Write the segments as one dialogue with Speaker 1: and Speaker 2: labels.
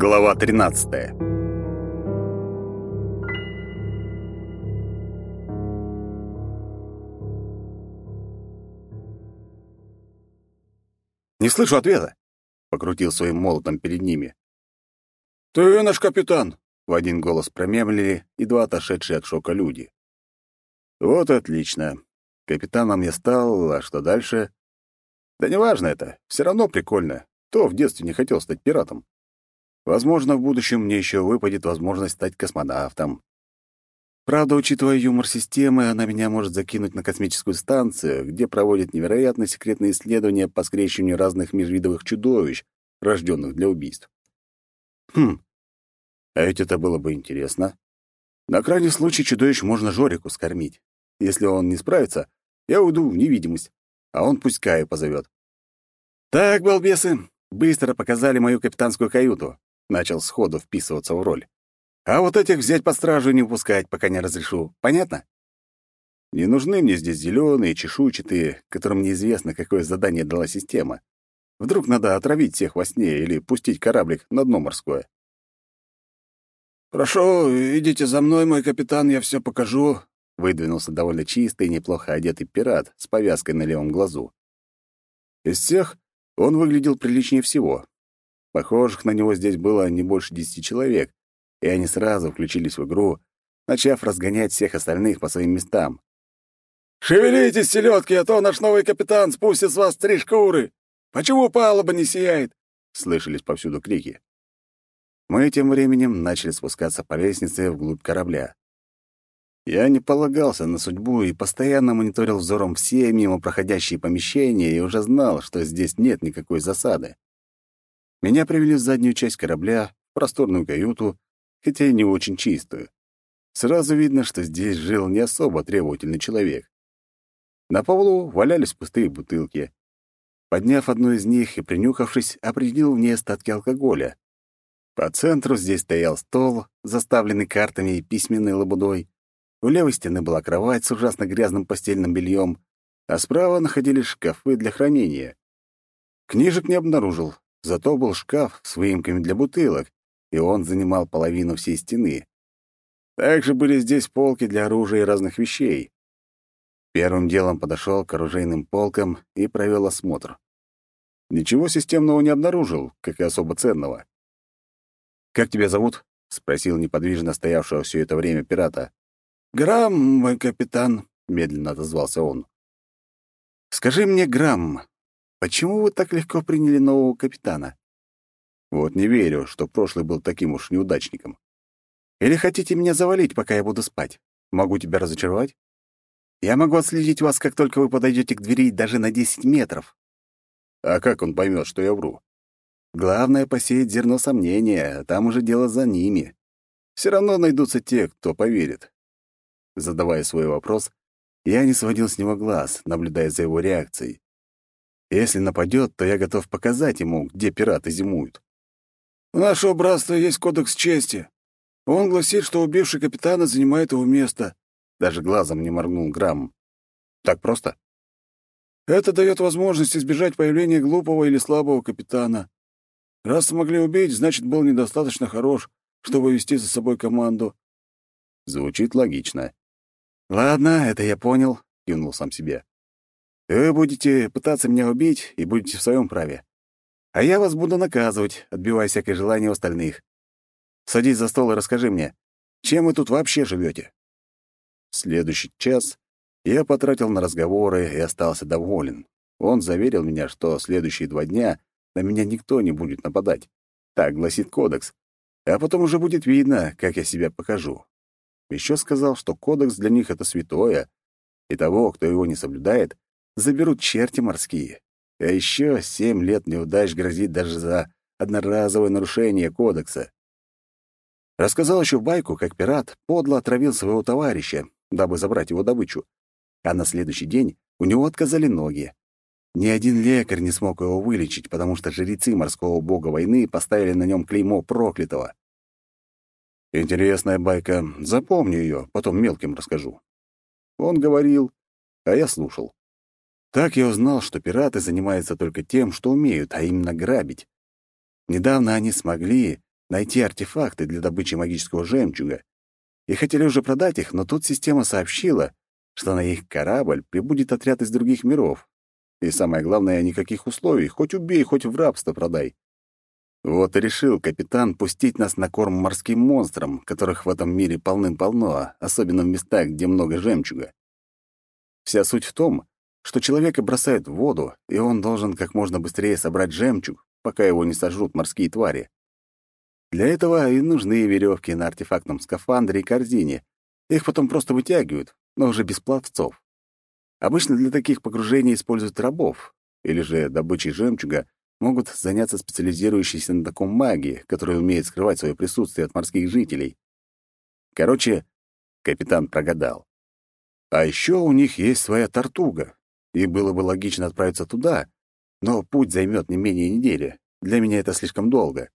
Speaker 1: Глава 13. Не слышу ответа, покрутил своим молотом перед ними. Ты наш капитан, в один голос промямлили и два отошедшие от шока люди. Вот отлично. Капитаном я стал, а что дальше? Да неважно это, все равно прикольно. Кто в детстве не хотел стать пиратом? Возможно, в будущем мне еще выпадет возможность стать космонавтом. Правда, учитывая юмор системы, она меня может закинуть на космическую станцию, где проводят невероятно секретные исследования по скрещиванию разных межвидовых чудовищ, рожденных для убийств. Хм, а ведь это было бы интересно. На крайний случай чудовищ можно Жорику скормить. Если он не справится, я уйду в невидимость, а он пусть Каю позовет. «Так, балбесы, быстро показали мою капитанскую каюту», — начал сходу вписываться в роль. «А вот этих взять под стражу и не упускать, пока не разрешу. Понятно?» Не нужны мне здесь зеленые, чешуйчатые, которым неизвестно, какое задание дала система. Вдруг надо отравить всех во сне или пустить кораблик на дно морское. «Прошу, идите за мной, мой капитан, я все покажу», — выдвинулся довольно чистый и неплохо одетый пират с повязкой на левом глазу. Из всех он выглядел приличнее всего. Похожих на него здесь было не больше десяти человек, и они сразу включились в игру, начав разгонять всех остальных по своим местам. «Шевелитесь, селедки, а то наш новый капитан спустит с вас три шкуры! Почему палуба не сияет?» — слышались повсюду крики. Мы тем временем начали спускаться по лестнице вглубь корабля. Я не полагался на судьбу и постоянно мониторил взором все мимо проходящие помещения и уже знал, что здесь нет никакой засады. Меня привели в заднюю часть корабля, в просторную каюту, хотя и не очень чистую. Сразу видно, что здесь жил не особо требовательный человек. На полу валялись пустые бутылки. Подняв одну из них и принюхавшись, определил в ней остатки алкоголя. По центру здесь стоял стол, заставленный картами и письменной лабудой. У левой стены была кровать с ужасно грязным постельным бельем, а справа находились шкафы для хранения. Книжек не обнаружил, зато был шкаф с выемками для бутылок, и он занимал половину всей стены. Также были здесь полки для оружия и разных вещей. Первым делом подошел к оружейным полкам и провел осмотр. Ничего системного не обнаружил, как и особо ценного. «Как тебя зовут?» — спросил неподвижно стоявшего все это время пирата. «Грамм, мой капитан», — медленно отозвался он. «Скажи мне, Грамм, почему вы так легко приняли нового капитана?» «Вот не верю, что прошлый был таким уж неудачником. Или хотите меня завалить, пока я буду спать? Могу тебя разочаровать? Я могу отследить вас, как только вы подойдете к двери даже на десять метров». «А как он поймет, что я вру?» Главное — посеять зерно сомнения, там уже дело за ними. Все равно найдутся те, кто поверит. Задавая свой вопрос, я не сводил с него глаз, наблюдая за его реакцией. Если нападет, то я готов показать ему, где пираты зимуют. «У нашего братства есть кодекс чести. Он гласит, что убивший капитана занимает его место». Даже глазом не моргнул Грамм. «Так просто?» «Это дает возможность избежать появления глупого или слабого капитана. Раз смогли убить, значит, был недостаточно хорош, чтобы вести за собой команду. Звучит логично. Ладно, это я понял, кивнул сам себе. Вы будете пытаться меня убить и будете в своем праве. А я вас буду наказывать, отбивая всякое желание остальных. Садись за стол и расскажи мне, чем вы тут вообще живете. Следующий час я потратил на разговоры и остался доволен. Он заверил меня, что следующие два дня на меня никто не будет нападать. Так гласит кодекс. А потом уже будет видно, как я себя покажу. Еще сказал, что кодекс для них — это святое, и того, кто его не соблюдает, заберут черти морские. А еще семь лет неудач грозит даже за одноразовое нарушение кодекса. Рассказал еще байку, как пират подло отравил своего товарища, дабы забрать его добычу. А на следующий день у него отказали ноги. Ни один лекарь не смог его вылечить, потому что жрецы морского бога войны поставили на нем клеймо проклятого. Интересная байка. Запомню ее, потом мелким расскажу. Он говорил, а я слушал. Так я узнал, что пираты занимаются только тем, что умеют, а именно грабить. Недавно они смогли, найти артефакты для добычи магического жемчуга. И хотели уже продать их, но тут система сообщила, что на их корабль прибудет отряд из других миров. И самое главное, никаких условий, хоть убей, хоть в рабство продай. Вот и решил капитан пустить нас на корм морским монстрам, которых в этом мире полным-полно, особенно в местах, где много жемчуга. Вся суть в том, что человека бросают в воду, и он должен как можно быстрее собрать жемчуг, пока его не сожрут морские твари. Для этого и нужны веревки на артефактном скафандре и корзине. Их потом просто вытягивают, но уже без пловцов. Обычно для таких погружений используют рабов, или же добычей жемчуга могут заняться специализирующиеся на таком маги, которые умеют скрывать свое присутствие от морских жителей. Короче, капитан прогадал. А еще у них есть своя тортуга, и было бы логично отправиться туда, но путь займет не менее недели. Для меня это слишком долго.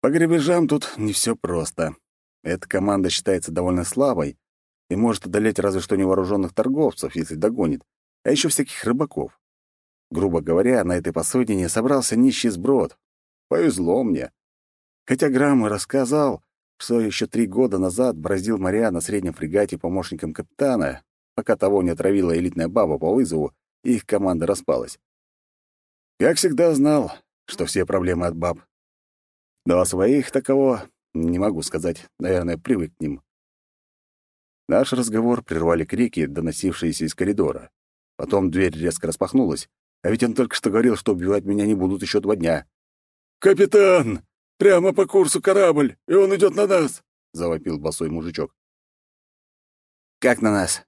Speaker 1: По гребежам тут не все просто. Эта команда считается довольно слабой и может одолеть разве что невооруженных торговцев, если догонит, а еще всяких рыбаков. Грубо говоря, на этой посудине собрался нищий сброд. Повезло мне. Хотя Грамм рассказал, что еще три года назад бразил моря на среднем фрегате помощником капитана, пока того не отравила элитная баба по вызову, и их команда распалась. Как всегда знал, что все проблемы от баб. Но о своих таково не могу сказать, наверное, привык к ним. Наш разговор прервали крики, доносившиеся из коридора. Потом дверь резко распахнулась, а ведь он только что говорил, что убивать меня не будут еще два дня. «Капитан! Прямо по курсу корабль, и он идет на нас!» — завопил босой мужичок.
Speaker 2: «Как на нас?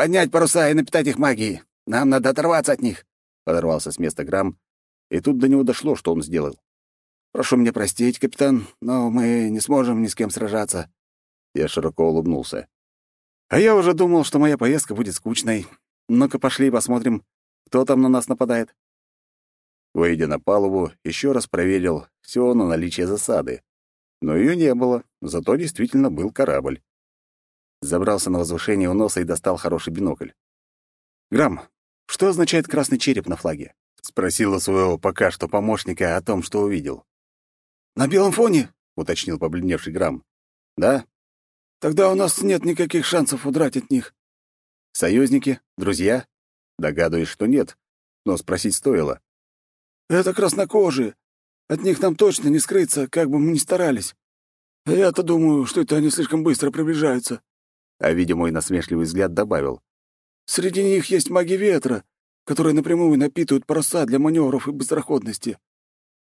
Speaker 2: Поднять паруса и напитать их магией. Нам надо оторваться от них!» — подорвался с места Грамм, и тут до него дошло, что он сделал. «Прошу меня простить, капитан, но мы не сможем ни с кем сражаться».
Speaker 1: Я широко улыбнулся. «А я уже думал, что моя поездка будет скучной. Ну-ка, пошли посмотрим, кто там на нас нападает». Выйдя на палубу, еще раз проверил все на наличие засады. Но ее не было, зато действительно был корабль. Забрался на возвышение у носа и достал хороший бинокль. «Грамм, что означает красный череп на флаге?» — спросил у своего пока что помощника о том, что увидел.
Speaker 2: «На белом фоне?»
Speaker 1: — уточнил побледневший Грамм. «Да?»
Speaker 2: «Тогда у нас нет никаких шансов удрать от них».
Speaker 1: «Союзники? Друзья?» Догадываюсь, что нет, но спросить стоило.
Speaker 2: Это краснокожие. От них нам точно не скрыться, как бы мы ни старались. Я-то думаю, что это они слишком быстро приближаются.
Speaker 1: А, видя мой насмешливый взгляд, добавил.
Speaker 2: Среди них есть маги ветра, которые напрямую напитывают паруса для маневров и быстроходности.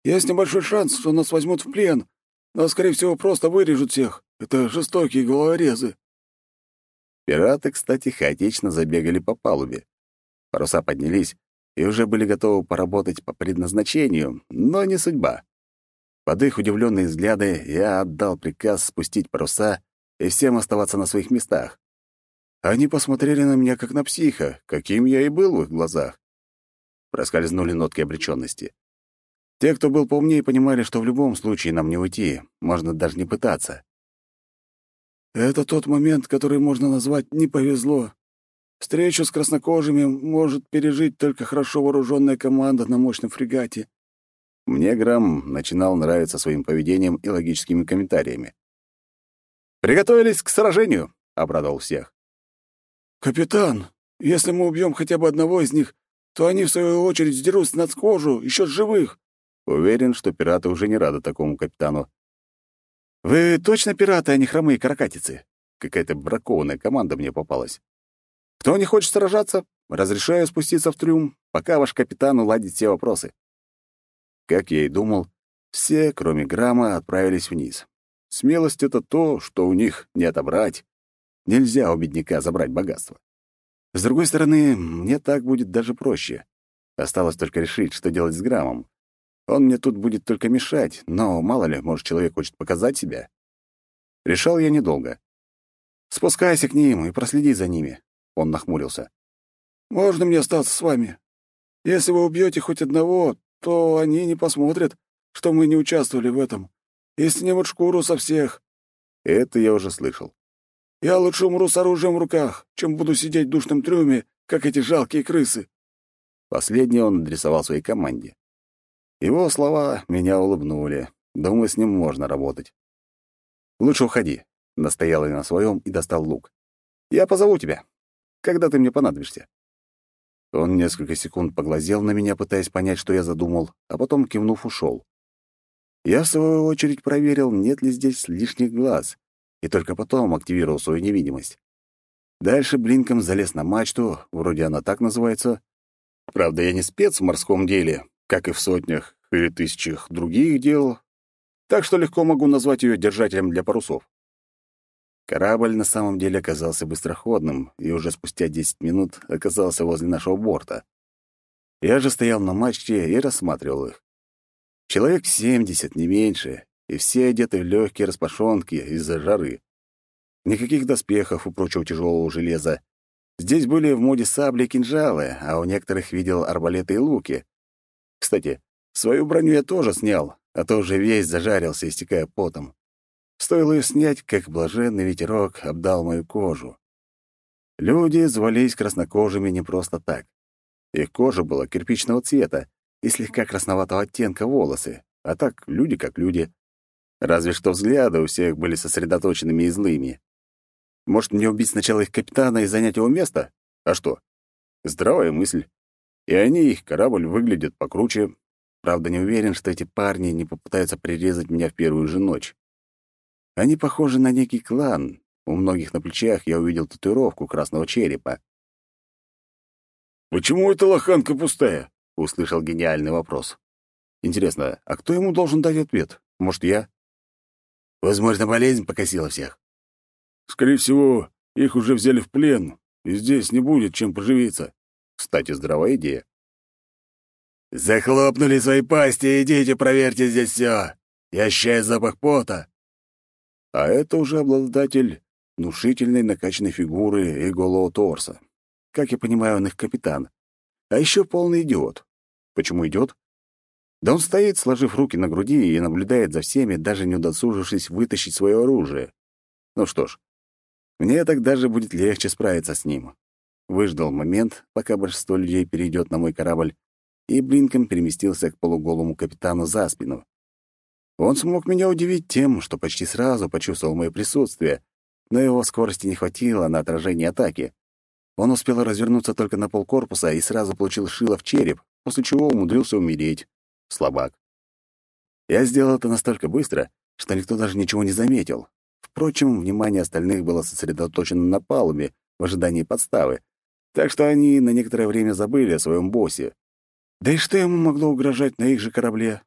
Speaker 2: Есть небольшой шанс, что нас возьмут в плен, но, скорее всего, просто вырежут всех. Это жестокие головорезы.
Speaker 1: Пираты, кстати, хаотично забегали по палубе. Паруса поднялись, и уже были готовы поработать по предназначению, но не судьба. Под их удивленные взгляды я отдал приказ спустить паруса и всем оставаться на своих местах. Они посмотрели на меня как на психа, каким я и был в их глазах. Проскользнули нотки обреченности. Те, кто был поумнее, понимали, что в любом случае нам не уйти, можно даже не пытаться.
Speaker 2: «Это тот момент, который можно назвать «не повезло», Встречу с краснокожими может пережить только хорошо вооруженная команда на мощном фрегате.
Speaker 1: Мне Грамм начинал нравиться своим поведением и логическими комментариями. «Приготовились к сражению!» — обрадовал всех.
Speaker 2: «Капитан, если мы убьем хотя бы одного из них, то они, в свою очередь, сдерут с нас кожу, еще живых!»
Speaker 1: Уверен, что пираты уже не рады такому капитану. «Вы точно пираты, а не хромые каракатицы?» Какая-то бракованная команда мне попалась. Кто не хочет сражаться, разрешаю спуститься в трюм, пока ваш капитан уладит все вопросы. Как я и думал, все, кроме Грамма, отправились вниз. Смелость — это то, что у них не отобрать. Нельзя у бедняка забрать богатство. С другой стороны, мне так будет даже проще. Осталось только решить, что делать с Граммом. Он мне тут будет только мешать, но мало ли, может, человек хочет показать себя. Решал я недолго. Спускайся к ним и проследи за ними. Он нахмурился.
Speaker 2: «Можно мне остаться с вами? Если вы убьете хоть одного, то они не посмотрят, что мы не участвовали в этом, и снимут шкуру со всех».
Speaker 1: Это я уже слышал.
Speaker 2: «Я лучше умру с оружием в руках, чем буду сидеть в душном трюме, как эти жалкие крысы».
Speaker 1: Последнее он адресовал своей команде. Его слова меня улыбнули. Думаю, с ним можно работать. Лучше уходи. Настоял я на своем и достал лук. Я позову тебя, когда ты мне понадобишься. Он несколько секунд поглазел на меня, пытаясь понять, что я задумал, а потом, кивнув, ушел. Я, в свою очередь, проверил, нет ли здесь лишних глаз, и только потом активировал свою невидимость. Дальше блинком залез на мачту, вроде она так называется. Правда, я не спец в морском деле, как и в сотнях или тысячах других дел, так что легко могу назвать ее держателем для парусов. Корабль на самом деле оказался быстроходным, и уже спустя 10 минут оказался возле нашего борта. Я же стоял на мачте и рассматривал их. Человек 70, не меньше, и все одеты в легкие распашонки из-за жары. Никаких доспехов и прочего тяжелого железа. Здесь были в моде сабли и кинжалы, а у некоторых видел арбалеты и луки. Кстати, свою броню я тоже снял, а то уже весь зажарился, истекая потом. Стоило ее снять, как блаженный ветерок обдал мою кожу. Люди звались краснокожими не просто так. Их кожа была кирпичного цвета и слегка красноватого оттенка волосы, а так люди как люди. Разве что взгляды у всех были сосредоточенными и злыми. Может, мне убить сначала их капитана и занять его место? А что? Здравая мысль. И они, их корабль, выглядят покруче. Правда, не уверен, что эти парни не попытаются прирезать меня в первую же ночь. Они похожи на некий клан. У многих на плечах я увидел татуировку красного черепа.
Speaker 2: «Почему эта лоханка пустая?»
Speaker 1: — услышал гениальный вопрос. «Интересно, а кто ему должен дать ответ? Может, я?»
Speaker 2: «Возможно, болезнь покосила всех».
Speaker 3: Скорее всего, их уже взяли в плен, и здесь не будет чем поживиться.
Speaker 1: Кстати, здравая идея.
Speaker 2: «Захлопнули свои пасти, идите проверьте здесь все. Я ощущаю запах пота».
Speaker 1: А это уже обладатель внушительной накачанной фигуры и голого торса. Как я понимаю, он их капитан. А еще полный идиот. Почему идиот? Да он стоит, сложив руки на груди, и наблюдает за всеми, даже не удосужившись вытащить свое оружие. Ну что ж, мне так даже будет легче справиться с ним. Выждал момент, пока большинство людей перейдет на мой корабль, и блинком переместился к полуголому капитану за спину. Он смог меня удивить тем, что почти сразу почувствовал мое присутствие, но его скорости не хватило на отражение атаки. Он успел развернуться только на полкорпуса и сразу получил шило в череп, после чего умудрился умереть. Слабак. Я сделал это настолько быстро, что никто даже ничего не заметил, Впрочем, внимание остальных было сосредоточено на палубе в ожидании подставы, так что они на некоторое время забыли о своем боссе. Да и что ему могло угрожать на их же корабле?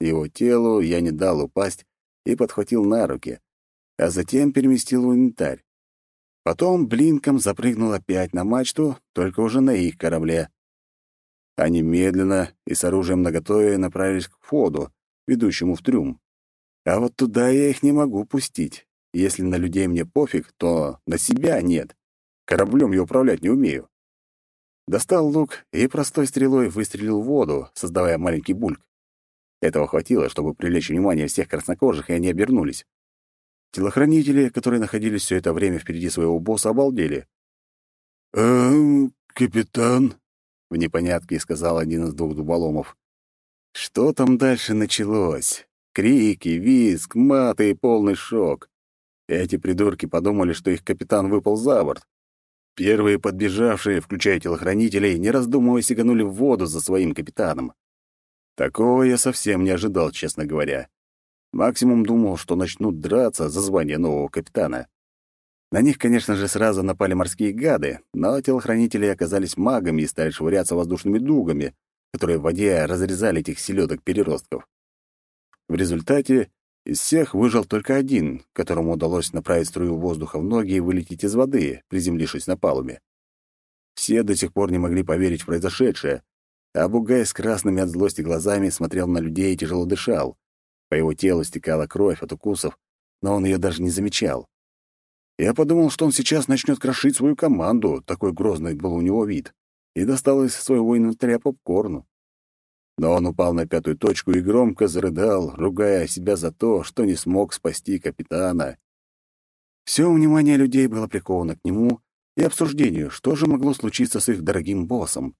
Speaker 1: Его телу я не дал упасть и подхватил на руки, а затем переместил в инвентарь. Потом блинком запрыгнул опять на мачту, только уже на их корабле. Они медленно и с оружием наготове направились к входу, ведущему в трюм. А вот туда я их не могу пустить. Если на людей мне пофиг, то на себя нет. Кораблем я управлять не умею. Достал лук и простой стрелой выстрелил в воду, создавая маленький бульк. Этого хватило, чтобы привлечь внимание всех краснокожих, и они обернулись. Телохранители, которые находились все это время впереди своего босса, обалдели.
Speaker 3: «Эм, капитан?»
Speaker 1: — в непонятке сказал один из двух дуболомов. Что там дальше началось? Крики, визг, маты и полный шок. Эти придурки подумали, что их капитан выпал за борт. Первые подбежавшие, включая телохранителей, не раздумывая сиганули в воду за своим капитаном. Такого я совсем не ожидал, честно говоря. Максимум думал, что начнут драться за звание нового капитана. На них, конечно же, сразу напали морские гады, но телохранители оказались магами и стали швыряться воздушными дугами, которые в воде разрезали этих селедок-переростков. В результате из всех выжил только один, которому удалось направить струю воздуха в ноги и вылететь из воды, приземлившись на палубе. Все до сих пор не могли поверить в произошедшее, а Бугай с красными от злости глазами смотрел на людей и тяжело дышал. По его телу стекала кровь от укусов, но он ее даже не замечал. Я подумал, что он сейчас начнет крошить свою команду, такой грозный был у него вид, и достал из своего инвентаря попкорну. Но он упал на пятую точку и громко зарыдал, ругая себя за то, что не смог спасти капитана. Все внимание людей было приковано к нему и обсуждению, что же могло случиться с их дорогим боссом.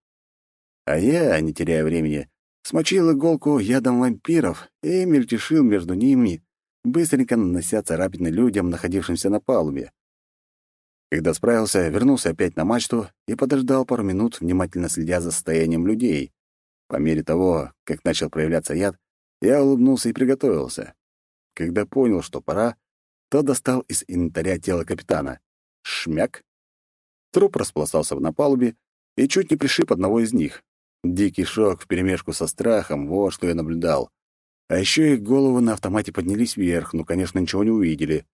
Speaker 1: А я, не теряя времени, смочил иголку ядом вампиров и мельтешил между ними, быстренько нанося царапины людям, находившимся на палубе. Когда справился, вернулся опять на мачту и подождал пару минут, внимательно следя за состоянием людей. По мере того, как начал проявляться яд, я улыбнулся и приготовился. Когда понял, что пора, то достал из инвентаря тело капитана. Шмяк. Труп распластался на палубе и чуть не пришиб одного из них. Дикий шок вперемешку со страхом — вот что я наблюдал. А еще их головы на автомате поднялись вверх, но, конечно, ничего не увидели.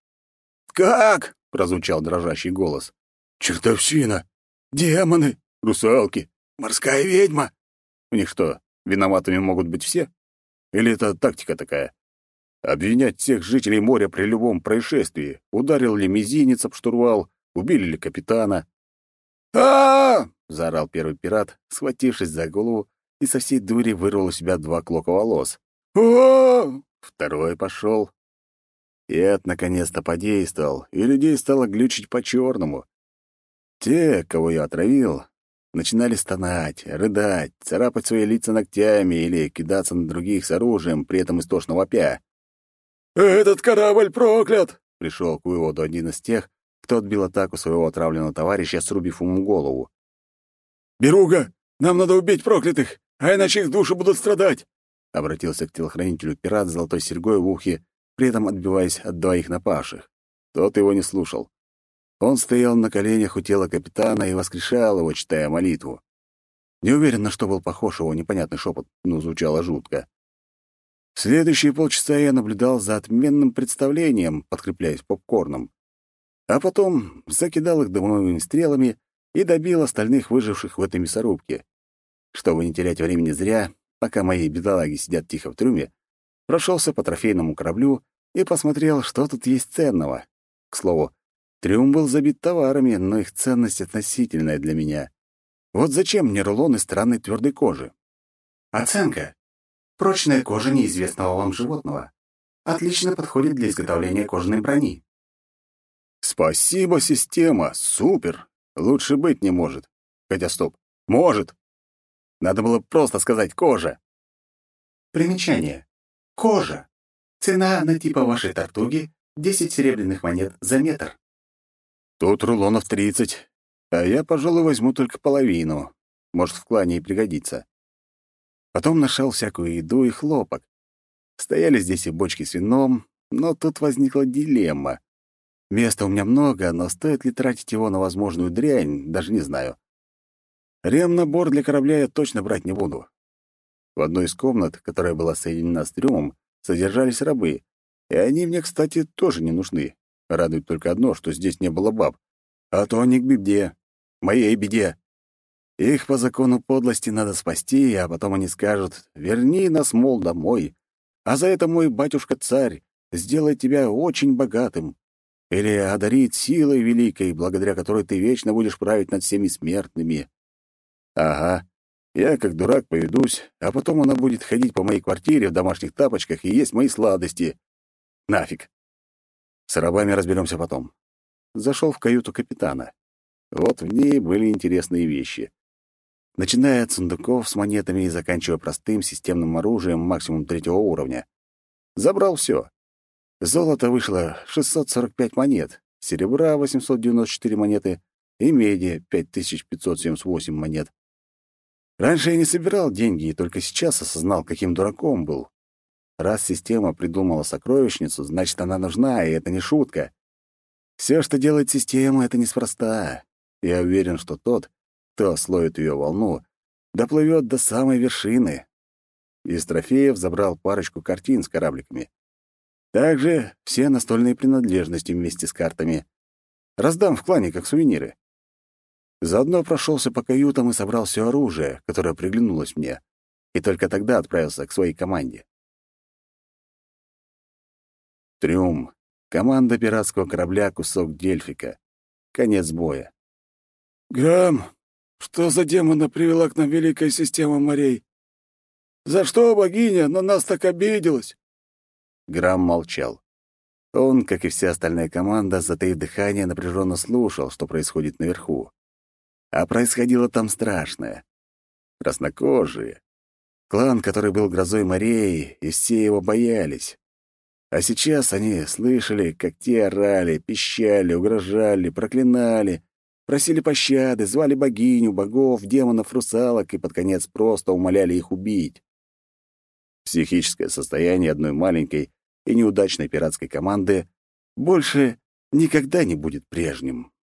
Speaker 2: «Как?»
Speaker 1: — прозвучал дрожащий голос.
Speaker 3: «Чертовщина! Демоны! Русалки! Морская ведьма!»
Speaker 1: У них что, виноватыми могут быть все? Или это тактика такая? Обвинять всех жителей моря при любом происшествии. Ударил ли мизинец об штурвал, убили ли капитана. Заорал первый пират, схватившись за голову, и со всей дури вырвал у себя два клока волос.
Speaker 2: а
Speaker 1: Второй пошел. И это наконец-то подействовал, и людей стало глючить по-черному. Те, кого я отравил, начинали стонать, рыдать, царапать свои лица ногтями или кидаться на других с оружием, при этом истошно вопя.
Speaker 2: «Этот корабль проклят!»
Speaker 1: — пришел к выводу один из тех, кто отбил атаку своего отравленного товарища, срубив ему голову.
Speaker 2: «Беруга, нам надо убить проклятых, а иначе их души будут страдать!»
Speaker 1: — обратился к телохранителю пират с золотой серьгой в ухе, при этом отбиваясь от двоих напавших. Тот его не слушал. Он стоял на коленях у тела капитана и воскрешал его, читая молитву. Не уверен, на что был похож его непонятный шепот, но звучало жутко. Следующие полчаса я наблюдал за отменным представлением, подкрепляясь попкорном. А потом закидал их дымовыми стрелами и добил остальных выживших в этой мясорубке. Чтобы не терять времени зря, пока мои бедолаги сидят тихо в трюме, прошелся по трофейному кораблю и посмотрел, что тут есть ценного. К слову, трюм был забит товарами, но их ценность относительная для меня. Вот зачем мне рулон из странной твердой кожи?
Speaker 4: Оценка. Прочная кожа неизвестного вам животного. Отлично подходит для изготовления кожаной брони.
Speaker 1: Спасибо, система. Супер. Лучше быть не может. Хотя стоп. Может. Надо было просто сказать «кожа».
Speaker 4: Примечание. Кожа. Цена на типа вашей тортуги — 10 серебряных монет за метр.
Speaker 1: Тут рулонов 30, а я, пожалуй, возьму только половину. Может, в клане и пригодится. Потом нашел всякую еду и хлопок. Стояли здесь и бочки с вином, но тут возникла дилемма. Места у меня много, но стоит ли тратить его на возможную дрянь, даже не знаю. Ремнабор для корабля я точно брать не буду. В одной из комнат, которая была соединена с трюмом, содержались рабы, и они мне, кстати, тоже не нужны. Радует только одно, что здесь не было баб. А то они к беде. Моей беде. Их по закону подлости надо спасти, а потом они скажут «Верни нас, мол, домой, а за это мой батюшка-царь сделает тебя очень богатым» или одарит силой великой, благодаря которой ты вечно будешь править над всеми смертными. Ага, я как дурак поведусь, а потом она будет ходить по моей квартире в домашних тапочках и есть мои сладости. Нафиг. С рабами разберемся потом. Зашел в каюту капитана. Вот в ней были интересные вещи начиная от сундуков с монетами и заканчивая простым системным оружием максимум третьего уровня. Забрал все. Золото вышло 645 монет, серебра — 894 монеты и меди — 5578 монет. Раньше я не собирал деньги и только сейчас осознал, каким дураком был. Раз система придумала сокровищницу, значит, она нужна, и это не шутка. Все, что делает система, — это неспроста. Я уверен, что тот, кто словит ее волну, доплывет до самой вершины. Из трофеев забрал парочку картин с корабликами. Также все настольные принадлежности вместе с картами. Раздам в клане как сувениры. Заодно прошелся по каютам и собрал все оружие, которое приглянулось мне, и только тогда отправился к своей команде. Трюм. Команда пиратского корабля «Кусок Дельфика». Конец боя.
Speaker 2: «Грамм, что за демона привела к нам великая система морей? За что богиня на нас так обиделась?»
Speaker 1: Грамм молчал. Он, как и вся остальная команда, затаив дыхание, напряженно слушал, что происходит наверху. А происходило там страшное. Краснокожие. Клан, который был грозой морей, и все его боялись. А сейчас они слышали, как те орали, пищали, угрожали, проклинали, просили пощады, звали богиню, богов, демонов, русалок и под конец просто умоляли их убить. Психическое состояние одной маленькой и неудачной пиратской команды больше никогда не будет прежним.